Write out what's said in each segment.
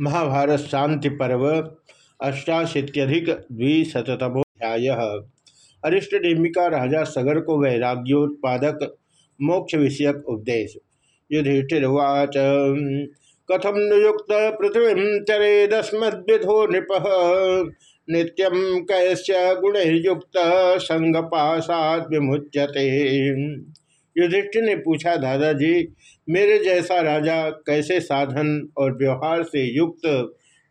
महाभारत शांति पर्व, अष्टाशीत्यधिक द्विशतमोध्याय अरिष्ट नेमिका राजा सगर को वैराग्योत्पादक मोक्ष विषयक उपदेश। युधिष्ठिर्वाच कथम नियुक्त पृथ्वी चरे चरेदस्मद्विधो नृप? नित्यम कैश्य गुण युक्त संगपाशाद विमुच्यते युधिष्ठिर ने पूछा, दादाजी, मेरे जैसा राजा कैसे साधन और व्यवहार से युक्त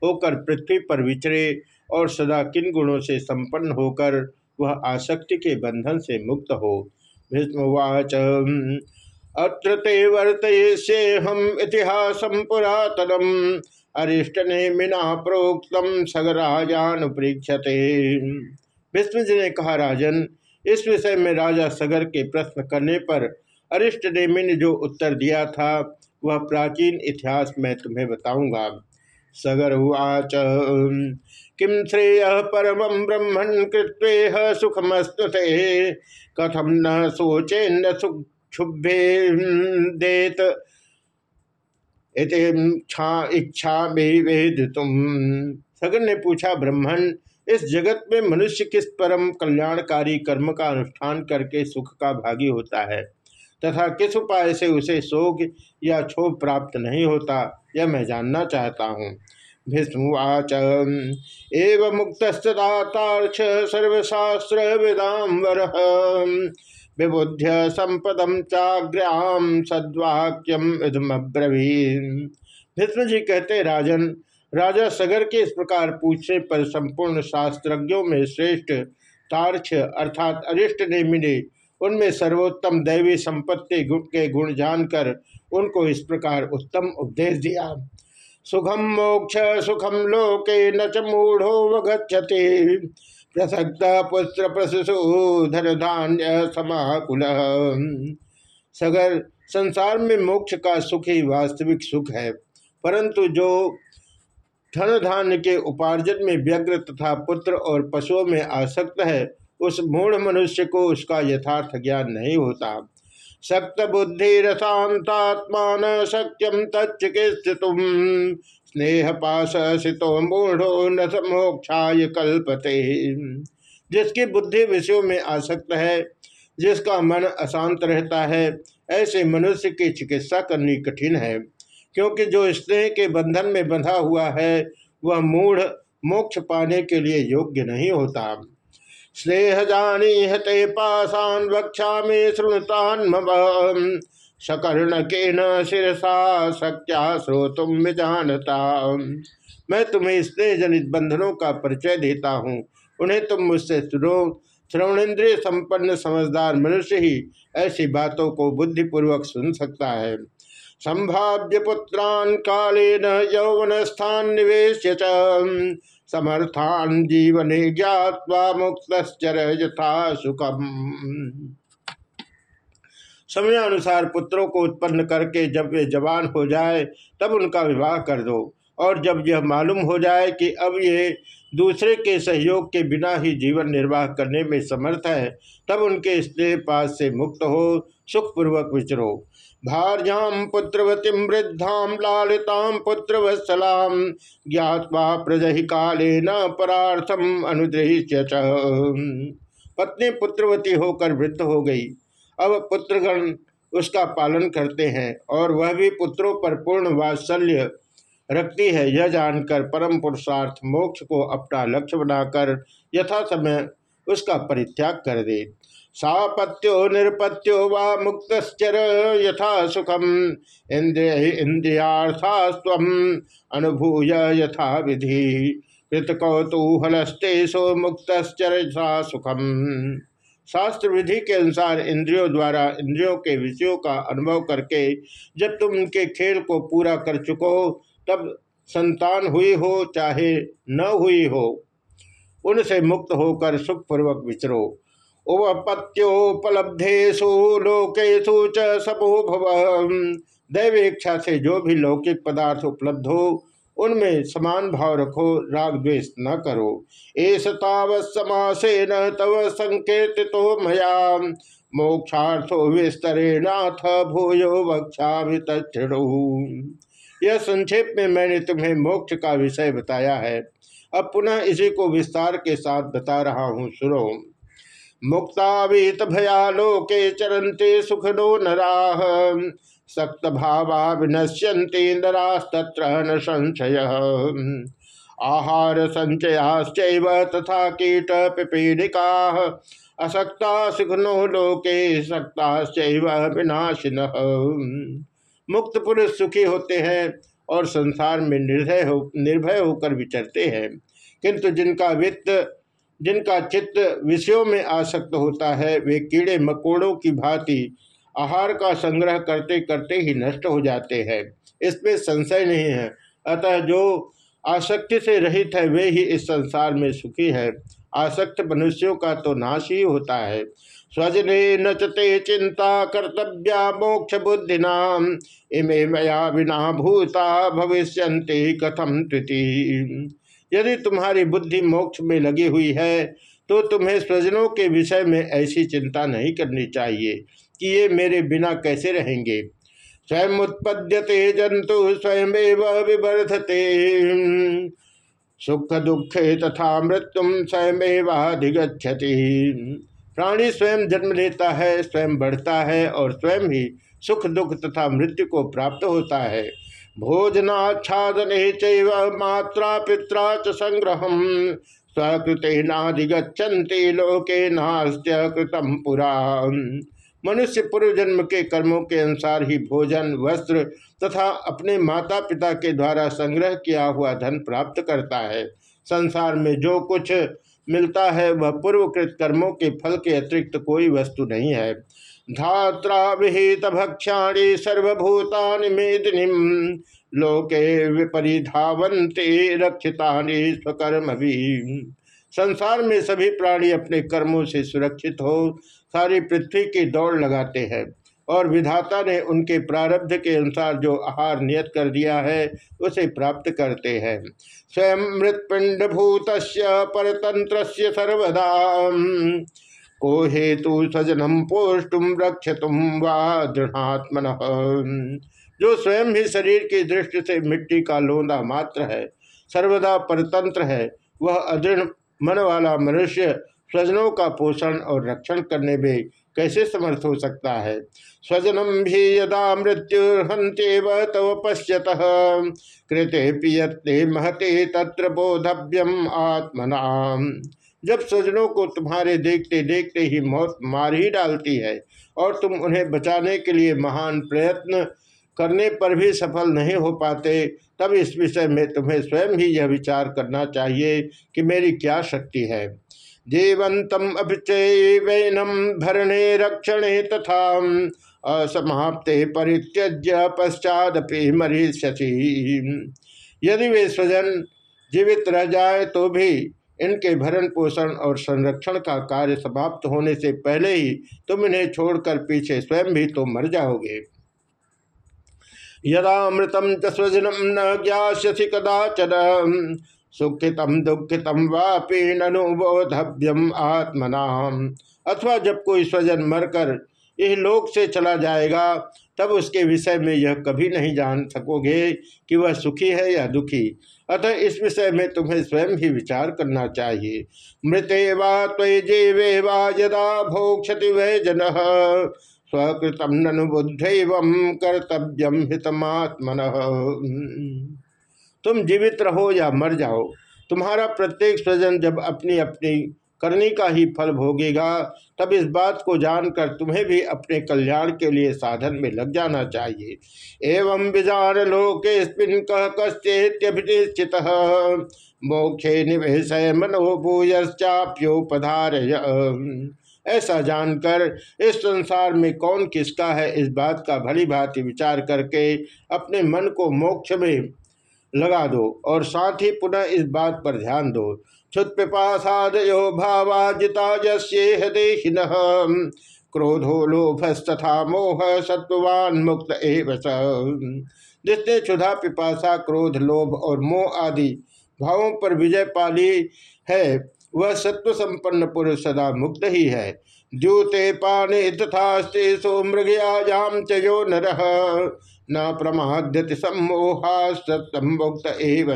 होकर पृथ्वी पर विचरे और सदा किन गुणों से संपन्न होकर वह आसक्ति के बंधन से मुक्त हो? भीष्मवाच अत्र ते वर्तयिष्ये हम इतिहास पुरातनम। अरिष्ट ने मिना प्रोक्तम सगराजानुप्रीक्षते भीष्म जी ने कहा, राजन इस विषय में राजा सगर के प्रश्न करने पर अरिष्ट नेमि ने जो उत्तर दिया था, वह प्राचीन इतिहास में तुम्हें बताऊँगा। सगर उवाच किम श्रेय परम ब्रह्मण कृत्वेह सुखमस्तुते? कथम न सोचे न सुख क्षुभे देत इच्छा में वेद तुम सगर ने पूछा ब्रह्मण इस जगत में मनुष्य किस परम कल्याणकारी कर्म का अनुष्ठान करके सुख का भागी होता है? तथा किस उपाय से उसे शोक या क्षोभ प्राप्त नहीं होता, यह मैं जानना चाहता हूँ। भीष्मवाच एव मुक्तस्तार्थ सर्वशास्त्र विदाम्बर विबुध्य संपदम चाग्राम सद्वाक्यम इधमब्रवीन भीष्म जी कहते, राजन राजा सगर के इस प्रकार पूछने पर संपूर्ण शास्त्रज्ञों में श्रेष्ठ तार्क्ष अर्थात अरिष्ट ने मिले। उनमें सर्वोत्तम दैवी संपत्ति गुण के गुण जानकर उनको इस प्रकार उत्तम उपदेश दिया। सुखम मोक्ष, सुखम लोके, न च मूढ़ो वगछति प्रसक्त पुत्र प्रसु धन धान्य समाकुल। सगर, संसार में मोक्ष का सुख ही वास्तविक सुख है, परंतु जो धन धान्य के उपार्जन में व्यग्र तथा पुत्र और पशुओं में आसक्त है, उस मूढ़ मनुष्य को उसका यथार्थ ज्ञान नहीं होता। सक्त बुद्धि रसांतात्मान सक्यम तचिकित्सुम स्नेह पाश सितो मूढ़ो न मोक्षाय कल्पते। जिसकी बुद्धि विषयों में आसक्त है, जिसका मन अशांत रहता है, ऐसे मनुष्य की चिकित्सा करनी कठिन है। क्योंकि जो स्नेह के बंधन में बंधा हुआ है, वह मूढ़ मोक्ष पाने के लिए योग्य नहीं होता। स्नेह जानी हते पासान वक्षा में श्रृणतान सकर्ण के न शिरसा सक्या जानता। मैं तुम्हें स्नेह जनित बंधनों का परिचय देता हूँ। उन्हें तुम मुझसे सुनो। श्रवणेन्द्रिय संपन्न समझदार मनुष्य ही ऐसी बातों को बुद्धिपूर्वक सुन सकता है। संभाव्य पुत्रान कालेन यौवन स्थान निवेश समर्थान जीवने ज्ञावा मुक्त यथा सुखम। समयानुसार पुत्रों को उत्पन्न करके जब वे जवान हो जाए, तब उनका विवाह कर दो। और जब यह मालूम हो जाए कि अब ये दूसरे के सहयोग के बिना ही जीवन निर्वाह करने में समर्थ है, तब उनके स्नेह पास से मुक्त हो, सुखपूर्वक विचरो। भार्याम पुत्रवतीम वृद्धाम लालिताम पुत्रवत्सलाम ज्ञावा प्रजहि काले न परार्थम अनुदृश्य पत्नी पुत्रवती होकर वृद्ध हो गई। अब पुत्रगण उसका पालन करते हैं और वह भी पुत्रों पर पूर्ण वात्सल्य रखती है, यह जानकर परम पुरुषार्थ मोक्ष को अपना लक्ष्य बनाकर यथा समय उसका परित्याग कर दे। सापत्यो निरपत्यो वा मुक्तश्चर यथा सुखम। इंद्रिय इंद्रियार्था स्व अनुभूय यथा विधि। कृतकौतूहलस्ते सो मुक्तश्चर यथा सुखम। शास्त्र विधि के अनुसार इंद्रियों द्वारा इंद्रियों के विषयों का अनुभव करके जब तुम उनके खेल को पूरा कर चुको, तब संतान हुई हो चाहे न हुई हो उनसे मुक्त होकर सुखपूर्वक विचरो। उपपत्योपलब्धेशु लोकेशु भव दैवेक्षा से जो भी लौकिक पदार्थ उपलब्ध हो, उनमें समान भाव रखो, राग द्वेष न करो। एस समासे न तव संकेतितो मया मोक्षार्थो विस्तरेणाथ भूयो वक्षा यह संक्षेप में मैंने तुम्हें मोक्ष का विषय बताया है। अब पुनः इसी को विस्तार के साथ बता रहा हूँ, सुनो। मुक्तावीत भयालोके चरंते सुखदो नराह सक्त भावा नरास्तत्र न संशय। आहार संचयाश्चैव तथा कीट पिपीडिका, असक्ता सुखनो लोके, सक्ताश्चैव विनाशिन। मुक्त पुरुष सुखी होते हैं और संसार में निर्भय हो, निर्भय होकर विचरते हैं। किंतु जिनका वित्त, जिनका चित्त विषयों में आसक्त होता है, वे कीड़े मकोड़ों की भांति आहार का संग्रह करते करते ही नष्ट हो जाते हैं। इसमें संशय नहीं है। अतः जो आसक्ति से रहित है, वे ही इस संसार में सुखी है। आसक्त मनुष्यों का तो नाश ही होता है। स्वजने नचते चिंता कर्तव्या मोक्ष बुद्धिनाम इमे मया बिना भूता भविष्य कथम त्रुति यदि तुम्हारी बुद्धि मोक्ष में लगी हुई है तो तुम्हें स्वजनों के विषय में ऐसी चिंता नहीं करनी चाहिए कि ये मेरे बिना कैसे रहेंगे। स्वयं उत्पद्यते जंतु स्वयं विवर्धते। सुख दुख तथा मृत्यु स्वयं प्राणी स्वयं जन्म लेता है, स्वयं बढ़ता है और स्वयं ही सुख, दुख तथा मृत्यु को प्राप्त होता है। भोजनाच्छादने मात्रा पित्रा च संग्रह। स्वकृते नाधिगछन्ति लोके नास्त्य कृतम पुरा मनुष्य पूर्व जन्म के कर्मों के अनुसार ही भोजन, वस्त्र तथा अपने माता पिता के द्वारा संग्रह किया हुआ धन प्राप्त करता है। संसार में जो कुछ मिलता है, वह पूर्वकृत कर्मों के फल के अतिरिक्त कोई वस्तु नहीं है। धात्रा विहित भक्षाणी सर्वभूतानि मेदिनी लोके विपरिधावंते रक्षिता स्वकर्म भी संसार में सभी प्राणी अपने कर्मों से सुरक्षित हो सारी पृथ्वी की दौड़ लगाते हैं। और विधाता ने उनके प्रारब्ध के अनुसार जो आहार नियत कर दिया है, उसे प्राप्त करते हैं। स्वयं मृतपिंड भूत परतंत्र सर्वदा। को हेतु सजनम पोष्टुम रक्षतुम वा दृढ़ात्मन। जो स्वयं ही शरीर की दृष्टि से मिट्टी का लोंदा मात्र है, सर्वदा परतंत्र है, वह अदृढ़ मन वाला मनुष्य स्वजनों का पोषण और रक्षण करने में कैसे समर्थ हो सकता है? स्वजनम भी यदा मृत्यु तव पश्यत। कृते पियते महते तत्र बोधव्यम आत्मना जब स्वजनों को तुम्हारे देखते देखते ही मौत मार ही डालती है और तुम उन्हें बचाने के लिए महान प्रयत्न करने पर भी सफल नहीं हो पाते, तब इस विषय में तुम्हें स्वयं ही यह विचार करना चाहिए कि मेरी क्या शक्ति है। जीवंतम अभिचैवनम भरणे रक्षणे तथा असमाप्ते परित्यज्य पश्चादपि मरीष्यसी। यदि वे स्वजन जीवित रह जाए तो भी इनके भरण पोषण और संरक्षण का कार्य समाप्त होने से पहले ही तुम इन्हें छोड़कर पीछे स्वयं भी तो मर जाओगे। यदामृतम च स्वजनम न ज्ञासी कदाचन। सुखितम दुखितम वापी ननुभोधव्यम आत्मना अथवा जब कोई स्वजन मरकर यह लोक से चला जाएगा, तब उसके विषय में यह कभी नहीं जान सकोगे कि वह सुखी है या दुखी। अतः इस विषय में तुम्हें स्वयं ही विचार करना चाहिए। मृते वा जीवे वा यदा भोक्षति वह जन। स्वकृतम ननु बुद्ध कर्तव्यम हितमात्मन। तुम जीवित रहो या मर जाओ, तुम्हारा प्रत्येक स्वजन जब अपनी अपनी करने का ही फल भोगेगा, तब इस बात को जानकर तुम्हें भी अपने कल्याण के लिए साधन में लग जाना चाहिए। एवं विजार लोके कह कश्चेत्यभिनिश्चित, मोक्षे निवेश मनोभूयश्चाप्योपधार ऐसा जानकर, इस संसार में कौन किसका है इस बात का भली भांति विचार करके अपने मन को मोक्ष में लगा दो और साथ ही पुनः इस बात पर ध्यान दो। क्षुत्पिपासादयो भावाजिता देहिन क्रोधो लोभस्तथा मोह सत्वान मुक्त एव जिसने क्षुधा, पिपासा, क्रोध, लोभ और मोह आदि भावों पर विजय पाली है, वह सत्व संपन्न पुरुष सदा मुक्त ही है। द्यूते पाने तथा सो मृगयाजाम चयो नर। न प्रमाद्यति सम्मोहा एव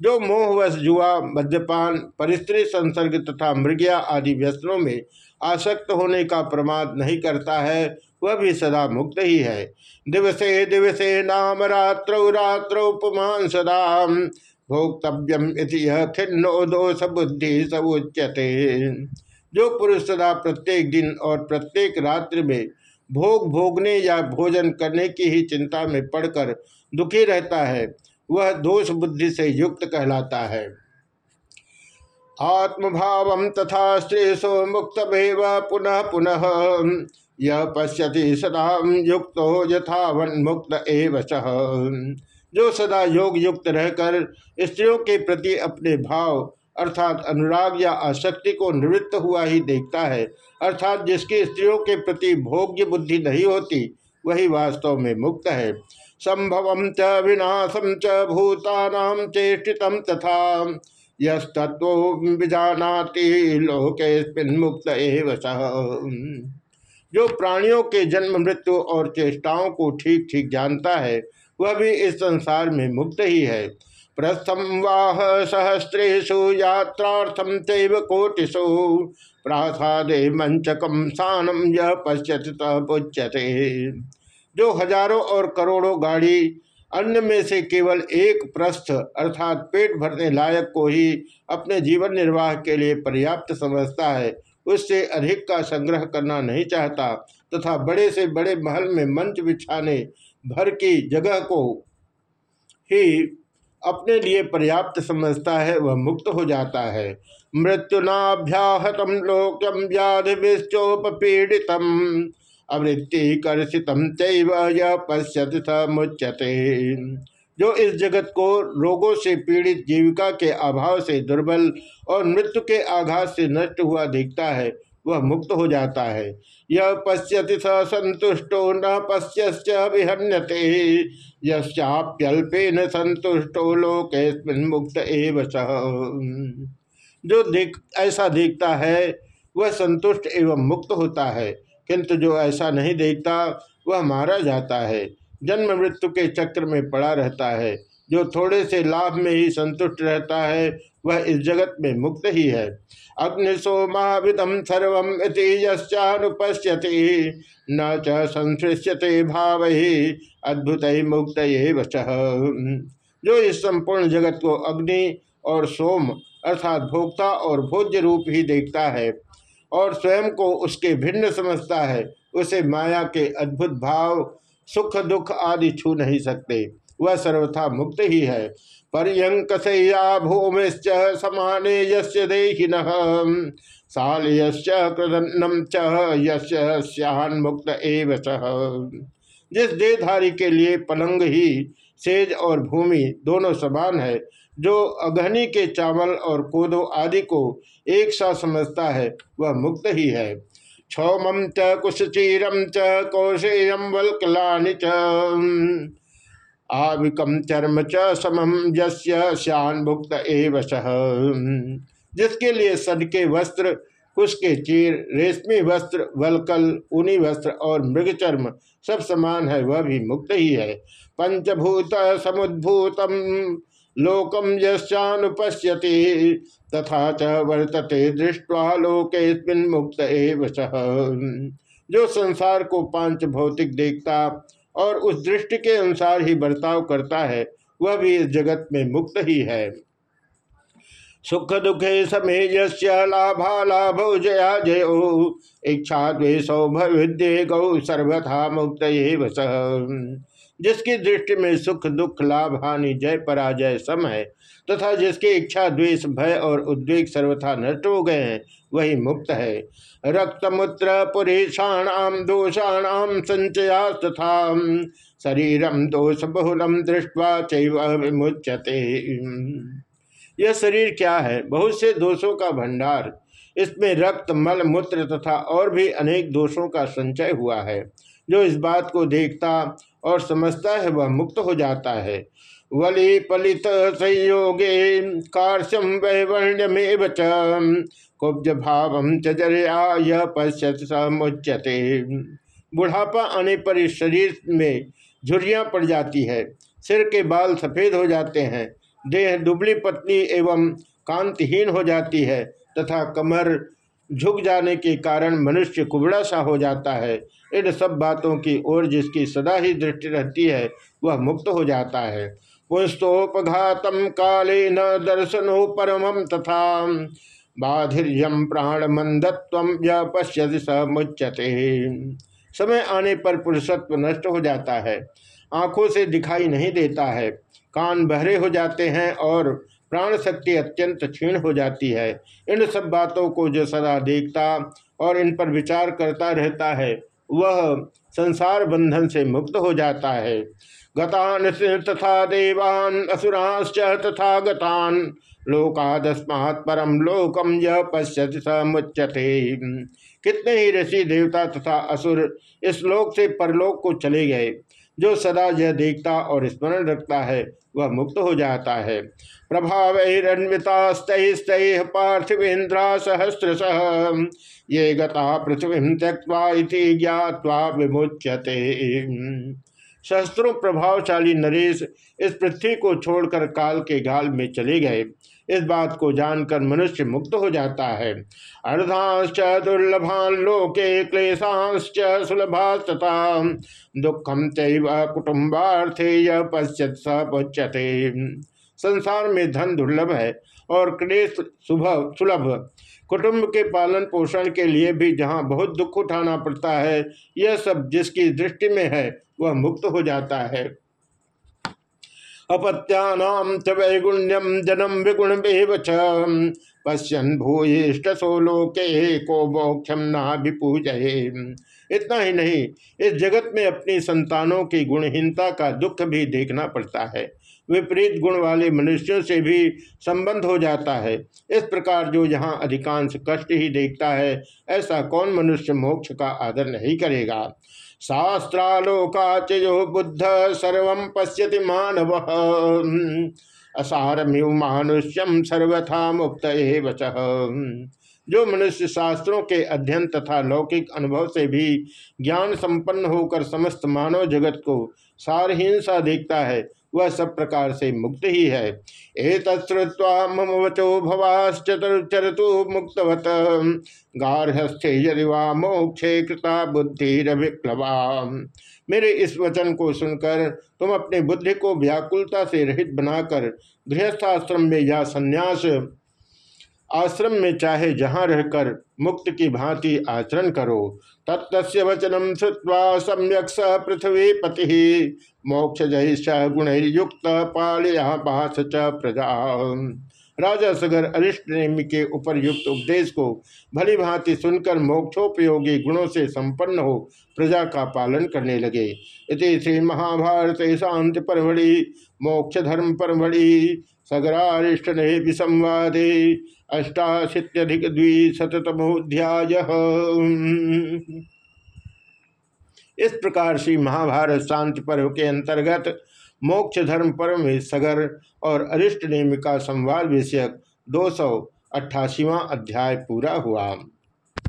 जो मोहवश, जुआ, मद्यपान, परिस्त्री, संसर्ग तथा मृग्या आदि व्यसनों में आसक्त होने का प्रमाद नहीं करता है, वह भी सदा मुक्त ही है। दिवसे दिवसे नाम रात्रौ रात्रौ पुमान सदा। भोक्तव्यम खिन्नो दोष बुद्धि समुच्यते। जो पुरुष सदा प्रत्येक दिन और प्रत्येक रात्रि में भोग भोगने या भोजन करने की ही चिंता में पड़कर दुखी रहता है। वह दोष बुद्धि से युक्त कहलाता है। आत्मभाव तथा श्रेषो मुक्त पुनः पुनः यह पश्यति सदा युक्त हो यथावन मुक्त एव जो सदा योग युक्त रहकर स्त्रियों के प्रति अपने भाव अर्थात अनुराग या आसक्ति को निवृत्त हुआ ही देखता है। अर्थात जिसकी स्त्रियों के प्रति भोग्य बुद्धि नहीं होती, वही वास्तव में मुक्त है। संभव च विनाशम च भूतानाम चेष्टित तथा यस्तत्व लोके मुक्त जो प्राणियों के जन्म, मृत्यु और चेष्टाओं को ठीक ठीक जानता है, वह भी इस संसार में मुक्त ही है। प्रस्थम वाह सहस्रेशु यात्रार्थम तेव कोटिशु प्रासादे मंचकम सानम यह पश्यत पुच्यते। जो हज़ारों और करोड़ों गाड़ी अन्य में से केवल एक प्रस्थ अर्थात पेट भरने लायक को ही अपने जीवन निर्वाह के लिए पर्याप्त समझता है, उससे अधिक का संग्रह करना नहीं चाहता तथा बड़े से बड़े महल में मंच बिछाने, भर की जगह को ही अपने लिए पर्याप्त समझता है, वह मुक्त हो जाता है। मृत्युनाभ्याहतम लोकम व्याधि विश्चोपीड़ितम आवृत्ति कर्षितम चैव मुच्यते। जो इस जगत को रोगों से पीड़ित जीविका के अभाव से दुर्बल और मृत्यु के आघात से नष्ट हुआ देखता है, वह मुक्त हो जाता है। यह पश्यति स संतुष्टो न पश्यश्च विहन्यते यप्यल्पेन संतुष्टो लोके मुक्त एव जो देख, ऐसा देखता है, वह संतुष्ट एवं मुक्त होता है। किंतु जो ऐसा नहीं देखता, वह मारा जाता है। जन्म मृत्यु के चक्र में पड़ा रहता है। जो थोड़े से लाभ में ही संतुष्ट रहता है वह इस जगत में मुक्त ही है। अग्निशोमाविदम सर्व यश्चानुपश्यति। न च संसृश्यते भाव ही अद्भुत ही मुक्त जो इस संपूर्ण जगत को अग्नि और सोम अर्थात भोक्ता और भोज्य रूप ही देखता है और स्वयं को उसके भिन्न समझता है, उसे माया के अद्भुत भाव, सुख दुख आदि छू नहीं सकते। वह सर्वथा मुक्त ही है। पर्यंकसैया भूमिश्च समाने यस्य देहिन। सालयश्च कृदन्नम च मुक्त एव जिस देहधारी के लिए पलंग ही, सेज और भूमि दोनों समान है, जो अघनी के चावल और कोदो आदि को एक साथ समझता है, वह मुक्त ही है। क्षौम च कुशचीरम च कौशेयम वल्कलानि च। आविकम चर्म च समम यश्यान मुक्त एव जिसके लिए सदके वस्त्र कुश के चीर, रेशमी वस्त्र, वलकल, ऊनी वस्त्र और मृग चर्म सब समान है, वह भी मुक्त ही है। पंचभूत समुद्भूतम लोकम यश्चानुपश्यति तथा च वर्तते दृष्टवा लोके मुक्त एव जो संसार को पाँच भौतिक देखता और उस दृष्टि के अनुसार ही बर्ताव करता है, वह भी इस जगत में मुक्त ही है। सुख दुखे समय लाभा जया जयो, इच्छा द्वेषो गौ सर्वथा मुक्त जिसकी दृष्टि में सुख, दुख, लाभ, हानि, जय, पराजय, सम है, तथा जिसकी इच्छा, द्वेष, भय और उद्वेग सर्वथा नष्ट हो गए हैं वही मुक्त है। रक्तमूत्र पुरेशाणाम दोषाणाम संचया तथा शरीरम दोष बहुलम दृष्टवा विमुच्यते। यह शरीर क्या है? बहुत से दोषों का भंडार। इसमें रक्त, मल, मूत्र तथा और भी अनेक दोषों का संचय हुआ है। जो इस बात को देखता और समझता है, वह मुक्त हो जाता है। वली पलित संयोगे कार्श्यम वैवर्ण्यमेव कुब्ज भाव चर्या पश्यत समुच्यते। बुढ़ापा आने पर इस शरीर में झुरियाँ पड़ जाती है, सिर के बाल सफ़ेद हो जाते हैं, देह दुबली पतली एवं कांतिहीन हो जाती है तथा कमर झुक जाने के कारण मनुष्य कुबड़ा सा हो जाता है। इन सब बातों की ओर जिसकी सदा ही दृष्टि रहती है, वह मुक्त हो जाता है। पुस्तोपघातम काले न दर्शनो परम तथा बाधिर्यम प्राण मंदत्व यह पश्यति स मुच्यते। समय आने पर पुरुषत्व नष्ट हो जाता है। आँखों से दिखाई नहीं देता है। कान बहरे हो जाते हैं और प्राण शक्ति अत्यंत क्षीण हो जाती है। इन सब बातों को जो सदा देखता और इन पर विचार करता रहता है, वह संसार बंधन से मुक्त हो जाता है। गतान तथा देवान असुरांश्च तथा गतान। लोकादस्मात् परम लोकम यह पश्यति समुच्यते कितने ही ऋषि देवता तथा असुर इस लोक से परलोक को चले गए। जो सदा यह देखता और स्मरण रखता है, वह मुक्त हो जाता है। प्रभावैरन्वितास्त पार्थिवेन्द्रा सहस्र सह ये गता पृथ्वी त्यक्वा ज्ञावा विमुच्यते। शस्त्रों प्रभावशाली नरेश इस पृथ्वी को छोड़कर काल के गाल में चले गए। इस बात को जानकर मनुष्य मुक्त हो जाता है। अर्धांश्च दुर्लभान लोके क्लेशांश्च सुलभा दुखम चैव कुटुम्बार्थे पश्यत सच्यते संसार में धन दुर्लभ है और क्लेश सुबह सुलभ। कुटुंब के पालन पोषण के लिए भी जहाँ बहुत दुख उठाना पड़ता है, यह सब जिसकी दृष्टि में है वह मुक्त हो जाता है। अपत्यानाम च वैगुण्यम जन्म विगुण पश्यन भूयिष्ट सोलोके को मोक्षम ना विपूजये इतना ही नहीं, इस जगत में अपनी संतानों की गुणहीनता का दुख भी देखना पड़ता है। विपरीत गुण वाले मनुष्यों से भी संबंध हो जाता है। इस प्रकार जो यहाँ अधिकांश कष्ट ही देखता है, ऐसा कौन मनुष्य मोक्ष का आदर नहीं करेगा? शास्त्रालोकाचयो बुद्ध सर्व पश्यति मानव। असारम्यु मानुष्यम सर्वथा मुक्त जो मनुष्य शास्त्रों के अध्ययन तथा लौकिक अनुभव से भी ज्ञान संपन्न होकर समस्त मानव जगत को सारहीन सा देखता है, वह सब प्रकार से मुक्त ही है। मम वचो मुक्तवत। मोक्षे कृता बुद्धि रविप्लवा मेरे इस वचन को सुनकर तुम अपने बुद्धि को व्याकुलता से रहित बनाकर गृहस्थाश्रम में या संन्यास आश्रम में चाहे जहाँ रहकर मुक्त की भांति आचरण करो तत्त वचनम श्रुवा सम्यक स पृथ्वी पति मोक्ष गुण युक्त पालया बास च प्रजा। राजा सगर अरिष्ट नेमि के ऊपर युक्त उपदेश को भली भांति सुनकर मोक्षोपयोगी गुणों से संपन्न हो प्रजा का पालन करने लगे। इति श्री महाभारत शांति परवड़ी मोक्ष धर्म परवड़ी सगरारिष्ट ने विसंवादे अष्टाशीत्यधिक द्विशतमोध्याय इस प्रकार से महाभारत शांति पर्व के अंतर्गत मोक्ष धर्म पर्व में सगर और अरिष्ट नेमिका संवाद विषयक दो सौ अध्याय पूरा हुआ।